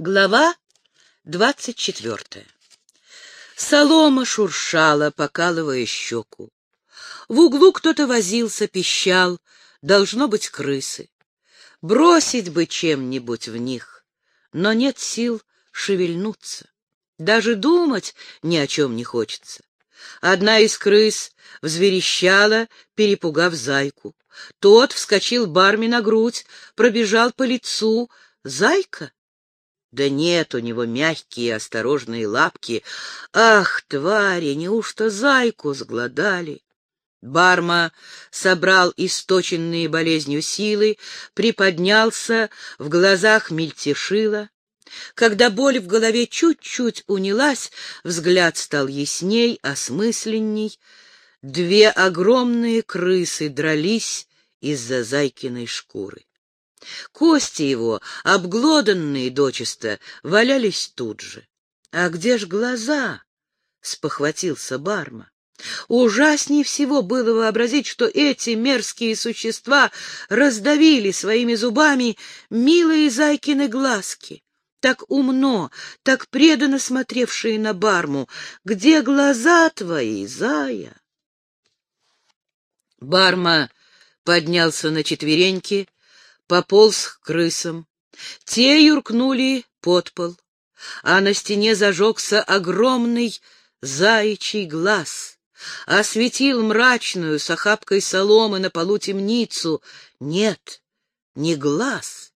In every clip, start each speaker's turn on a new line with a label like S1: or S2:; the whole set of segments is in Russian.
S1: Глава двадцать четвертая. Солома шуршала, покалывая щеку. В углу кто-то возился, пищал, должно быть крысы. Бросить бы чем-нибудь в них, но нет сил шевельнуться. Даже думать ни о чем не хочется. Одна из крыс взверещала, перепугав зайку. Тот вскочил барми на грудь, пробежал по лицу. Зайка? Да нет у него мягкие осторожные лапки. Ах, твари, неужто зайку сгладали? Барма собрал источенные болезнью силы, приподнялся, в глазах мельтешило. Когда боль в голове чуть-чуть унялась, взгляд стал ясней, осмысленней. Две огромные крысы дрались из-за зайкиной шкуры. Кости его, обглоданные дочисто, валялись тут же. — А где ж глаза? — спохватился Барма. Ужаснее всего было вообразить, что эти мерзкие существа раздавили своими зубами милые зайкины глазки, так умно, так преданно смотревшие на Барму. Где глаза твои, зая? Барма поднялся на четвереньки, пополз к крысам. Те юркнули под пол, а на стене зажегся огромный заячий глаз, осветил мрачную с охапкой соломы на полу темницу. Нет, не глаз.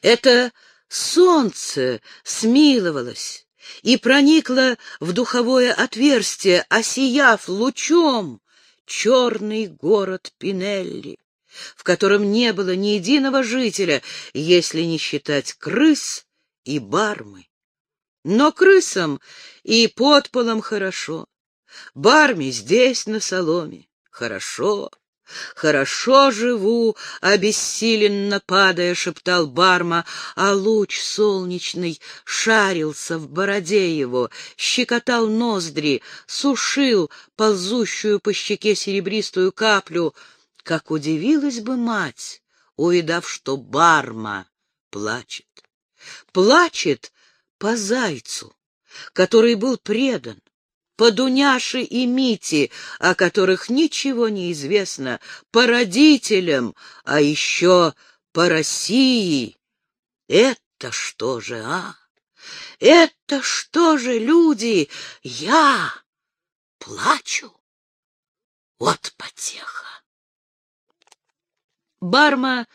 S1: Это солнце смиловалось и проникло в духовое отверстие, осияв лучом черный город Пинелли в котором не было ни единого жителя, если не считать крыс и бармы. Но крысам и под полом хорошо, барме здесь, на соломе, хорошо. «Хорошо живу», — обессиленно падая, шептал Барма, а луч солнечный шарился в бороде его, щекотал ноздри, сушил ползущую по щеке серебристую каплю — как удивилась бы мать, увидав, что Барма плачет. Плачет по зайцу, который был предан, по Дуняше и Мите, о которых ничего не известно, по родителям, а еще по России. Это что же, а? Это что же, люди? Я плачу? Вот потеха. Барма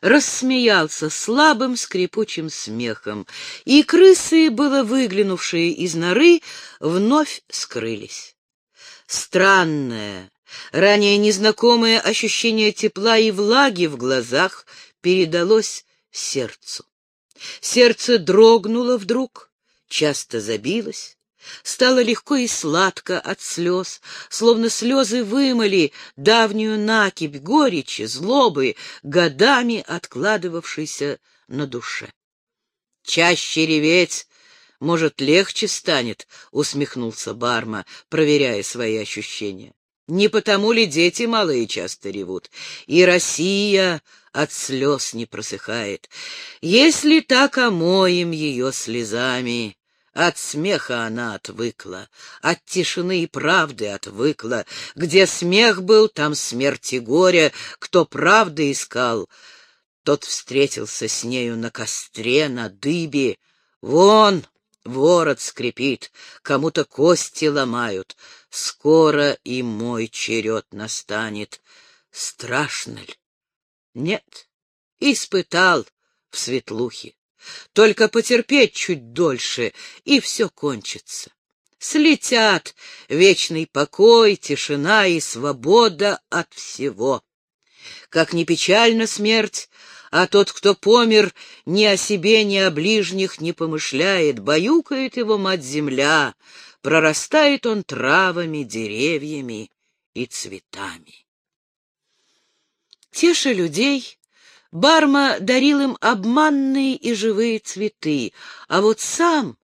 S1: рассмеялся слабым скрипучим смехом, и крысы, было выглянувшие из норы, вновь скрылись. Странное, ранее незнакомое ощущение тепла и влаги в глазах передалось сердцу. Сердце дрогнуло вдруг, часто забилось, Стало легко и сладко от слез, словно слезы вымыли давнюю накипь горечи, злобы, годами откладывавшейся на душе. «Чаще реветь, может, легче станет», — усмехнулся Барма, проверяя свои ощущения. «Не потому ли дети малые часто ревут? И Россия от слез не просыхает. Если так, омоем ее слезами». От смеха она отвыкла, от тишины и правды отвыкла. Где смех был, там смерть и горе. Кто правды искал, тот встретился с нею на костре, на дыбе. Вон, ворот скрипит, кому-то кости ломают. Скоро и мой черед настанет. Страшно ли? Нет, испытал в светлухе. Только потерпеть чуть дольше, и все кончится. Слетят вечный покой, тишина и свобода от всего. Как ни печальна смерть, а тот, кто помер, ни о себе, ни о ближних не помышляет, баюкает его мать-земля, прорастает он травами, деревьями и цветами. Теша людей Барма дарил им обманные и живые цветы, а вот сам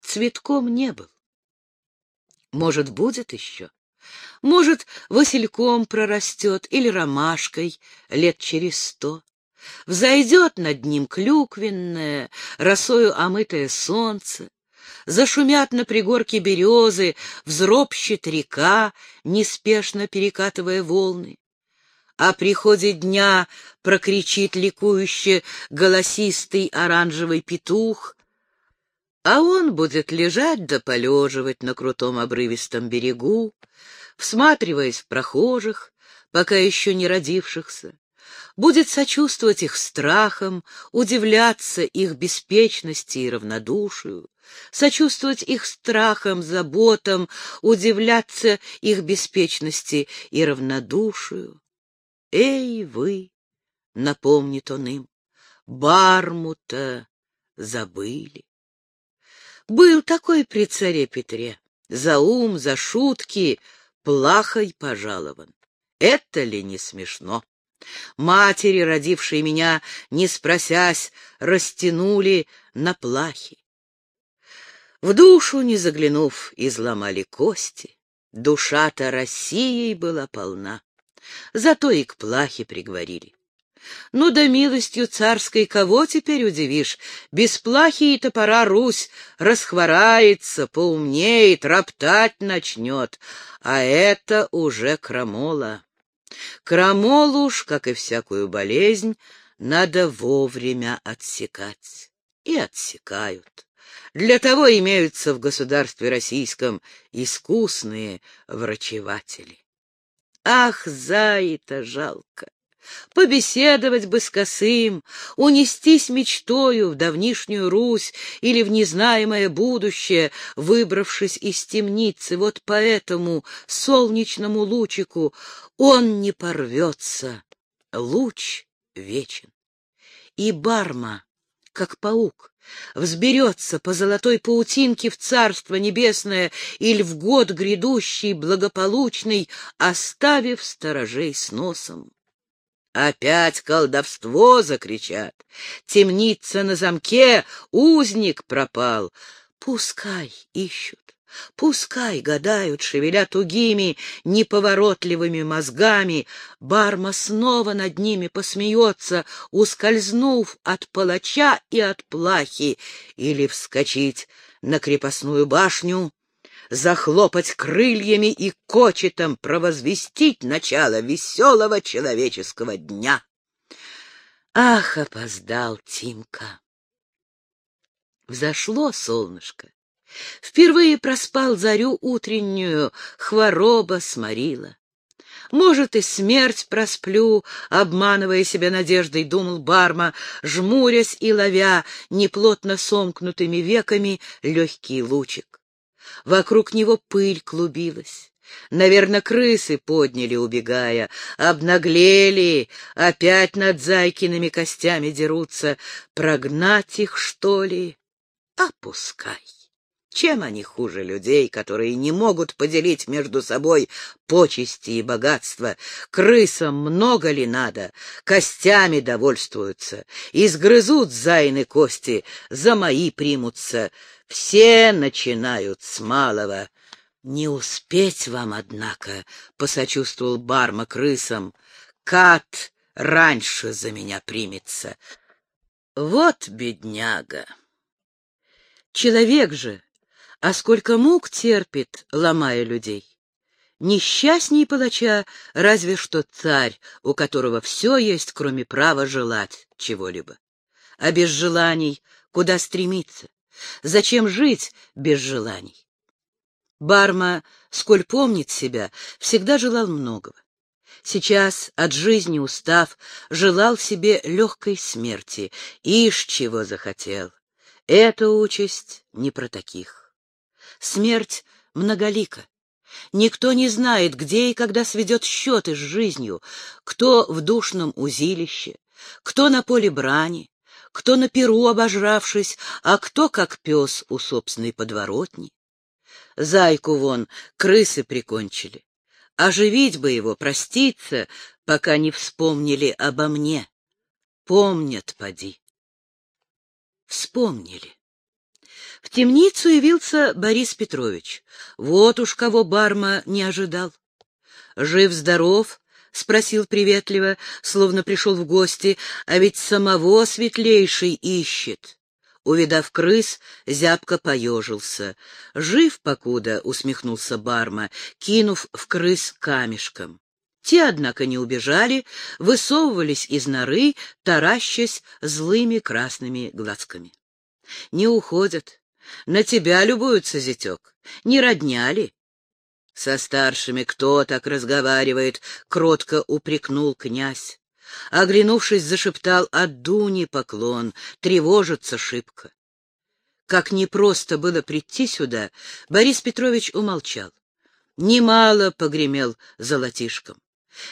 S1: цветком не был. Может, будет еще? Может, васильком прорастет или ромашкой лет через сто. Взойдет над ним клюквенное, росою омытое солнце, Зашумят на пригорке березы, взропщет река, неспешно перекатывая волны. О приходе дня прокричит ликующе голосистый оранжевый петух, а он будет лежать да полеживать на крутом обрывистом берегу, всматриваясь в прохожих, пока еще не родившихся, будет сочувствовать их страхам, удивляться их беспечности и равнодушию, сочувствовать их страхам, заботам, удивляться их беспечности и равнодушию. «Эй, вы!» — напомнит он им, — «бармута забыли». Был такой при царе Петре, за ум, за шутки, плахой пожалован. Это ли не смешно? Матери, родившие меня, не спросясь, растянули на плахи. В душу не заглянув, изломали кости. Душа-то Россией была полна. Зато и к плахе приговорили. Ну да милостью царской кого теперь удивишь? Без плахи и топора Русь расхворается, поумнеет, роптать начнет. А это уже крамола. Крамолу уж, как и всякую болезнь, надо вовремя отсекать. И отсекают. Для того имеются в государстве российском искусные врачеватели. Ах, зай-то жалко! Побеседовать бы с косым, унестись мечтою в давнишнюю Русь или в незнаемое будущее, выбравшись из темницы, вот по этому солнечному лучику он не порвется. Луч вечен. И барма, как паук, взберется по золотой паутинке в Царство Небесное или в год грядущий, благополучный, оставив сторожей с носом. Опять колдовство закричат. Темница на замке, узник пропал. Пускай ищут. Пускай гадают, шевеля тугими, неповоротливыми мозгами, Барма снова над ними посмеется, ускользнув от палача и от плахи, или вскочить на крепостную башню, захлопать крыльями и кочетом провозвестить начало веселого человеческого дня. Ах, опоздал Тимка! Взошло солнышко. Впервые проспал зарю утреннюю, хвороба сморила. Может, и смерть просплю, обманывая себя надеждой, думал Барма, жмурясь и ловя неплотно сомкнутыми веками легкий лучик. Вокруг него пыль клубилась. Наверное, крысы подняли, убегая, обнаглели, опять над зайкиными костями дерутся. Прогнать их, что ли? Опускай. Чем они хуже людей, которые не могут поделить между собой почести и богатство? Крысам много ли надо? Костями довольствуются. Изгрызут зайны кости, за мои примутся. Все начинают с малого. Не успеть вам, однако, — посочувствовал Барма крысам. Кат раньше за меня примется. Вот бедняга. Человек же а сколько мук терпит, ломая людей. Несчастней палача разве что царь, у которого все есть, кроме права желать чего-либо. А без желаний куда стремиться? Зачем жить без желаний? Барма, сколь помнит себя, всегда желал многого. Сейчас, от жизни устав, желал себе легкой смерти. Ишь, чего захотел. Эта участь не про таких. Смерть многолика. Никто не знает, где и когда сведет счеты с жизнью, кто в душном узилище, кто на поле брани, кто на перу обожравшись, а кто как пес у собственной подворотни. Зайку вон крысы прикончили. Оживить бы его, проститься, пока не вспомнили обо мне. Помнят, поди. Вспомнили. В темницу явился Борис Петрович. Вот уж кого Барма не ожидал. Жив-здоров, — спросил приветливо, словно пришел в гости, а ведь самого светлейший ищет. Увидав крыс, зябко поежился. «Жив покуда», — усмехнулся Барма, кинув в крыс камешком. Те, однако, не убежали, высовывались из норы, таращась злыми красными глазками. «Не уходят. На тебя любуются, зятек. Не родня ли?» Со старшими кто так разговаривает, — кротко упрекнул князь. Оглянувшись, зашептал от Дуни поклон, тревожится шибко. Как непросто было прийти сюда, Борис Петрович умолчал. Немало погремел золотишком.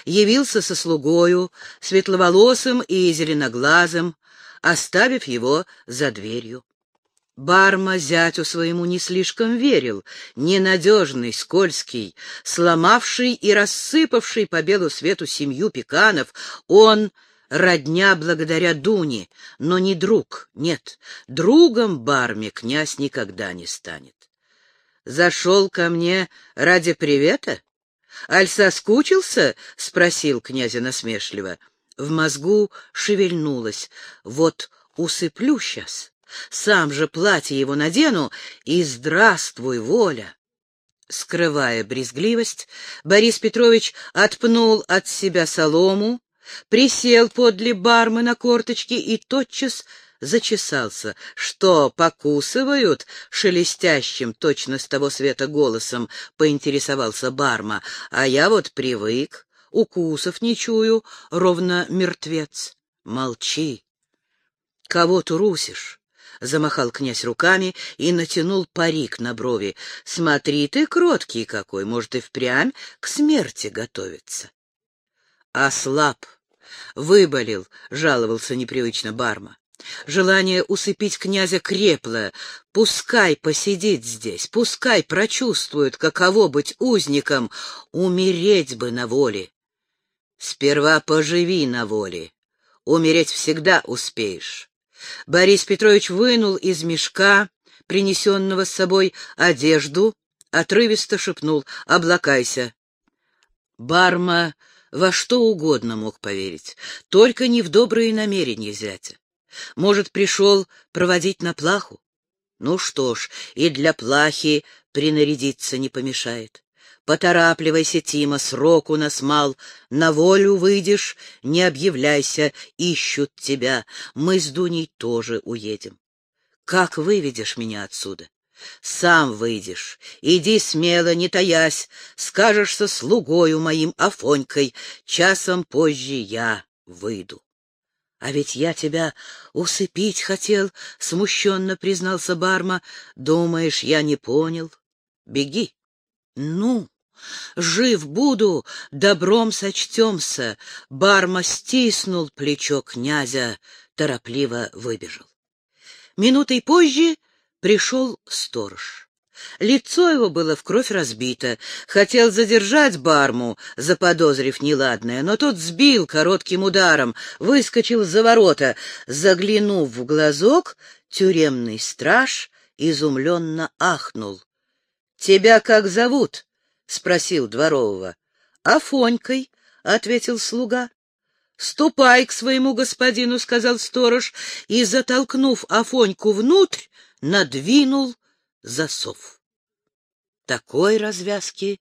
S1: Явился со слугою, светловолосым и зеленоглазым, оставив его за дверью. Барма зятю своему не слишком верил, ненадежный, скользкий, сломавший и рассыпавший по белу свету семью пеканов, он родня благодаря Дуне, но не друг, нет, другом Барме князь никогда не станет. «Зашел ко мне ради привета? Аль соскучился?» — спросил князя насмешливо. В мозгу шевельнулось. «Вот усыплю сейчас» Сам же платье его надену, и здравствуй, воля! Скрывая брезгливость, Борис Петрович отпнул от себя солому, присел подле бармы на корточки и тотчас зачесался. «Что, покусывают?» — шелестящим, точно с того света голосом поинтересовался барма. «А я вот привык, укусов не чую, ровно мертвец. Молчи. Кого трусишь? — замахал князь руками и натянул парик на брови. — Смотри ты, кроткий какой, может, и впрямь к смерти готовится. — Ослаб, выболел, — жаловался непривычно Барма. Желание усыпить князя крепло. Пускай посидит здесь, пускай прочувствует, каково быть узником, умереть бы на воле. Сперва поживи на воле, умереть всегда успеешь. Борис Петрович вынул из мешка, принесенного с собой, одежду, отрывисто шепнул «Облакайся». Барма во что угодно мог поверить, только не в добрые намерения зятя. Может, пришел проводить на плаху? Ну что ж, и для плахи принарядиться не помешает. Поторапливайся, Тима, срок у нас мал. На волю выйдешь, не объявляйся, ищут тебя. Мы с Дуней тоже уедем. Как выведешь меня отсюда? Сам выйдешь. Иди смело, не таясь, скажешься слугою моим Афонькой. Часом позже я выйду. — А ведь я тебя усыпить хотел, — смущенно признался Барма. — Думаешь, я не понял? Беги. — Ну? Жив буду, добром сочтемся. Барма стиснул плечо князя, торопливо выбежал. Минутой позже пришел сторож. Лицо его было в кровь разбито. Хотел задержать Барму, заподозрив неладное, но тот сбил коротким ударом, выскочил за ворота. Заглянув в глазок, тюремный страж изумленно ахнул. — Тебя как зовут? — спросил дворового. — Афонькой, — ответил слуга. — Ступай к своему господину, — сказал сторож, и, затолкнув Афоньку внутрь, надвинул засов. Такой развязки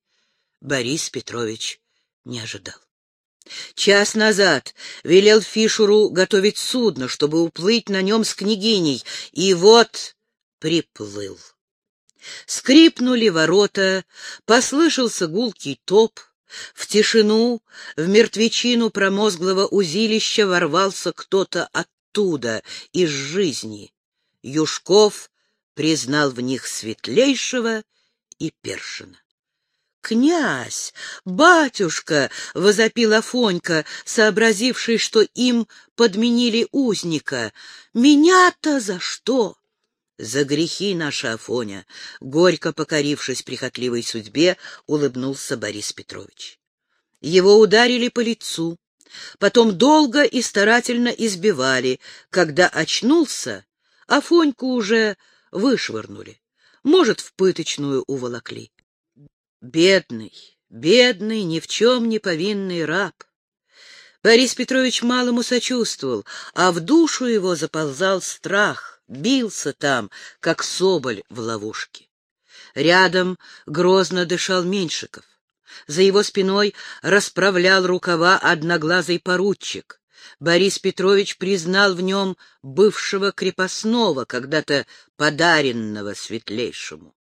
S1: Борис Петрович не ожидал. Час назад велел Фишеру готовить судно, чтобы уплыть на нем с княгиней, и вот приплыл. Скрипнули ворота, послышался гулкий топ. В тишину, в мертвечину промозглого узилища ворвался кто-то оттуда, из жизни. Юшков признал в них светлейшего и Першина. «Князь! Батюшка!» — возопил Афонька, сообразивший, что им подменили узника. «Меня-то за что?» За грехи наши, Афоня, горько покорившись прихотливой судьбе, улыбнулся Борис Петрович. Его ударили по лицу, потом долго и старательно избивали. Когда очнулся, Афоньку уже вышвырнули, может, в пыточную уволокли. Бедный, бедный, ни в чем не повинный раб. Борис Петрович малому сочувствовал, а в душу его заползал страх, бился там, как соболь в ловушке. Рядом грозно дышал Меньшиков. За его спиной расправлял рукава одноглазый поручик. Борис Петрович признал в нем бывшего крепостного, когда-то подаренного светлейшему.